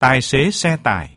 Tài xế xe tải.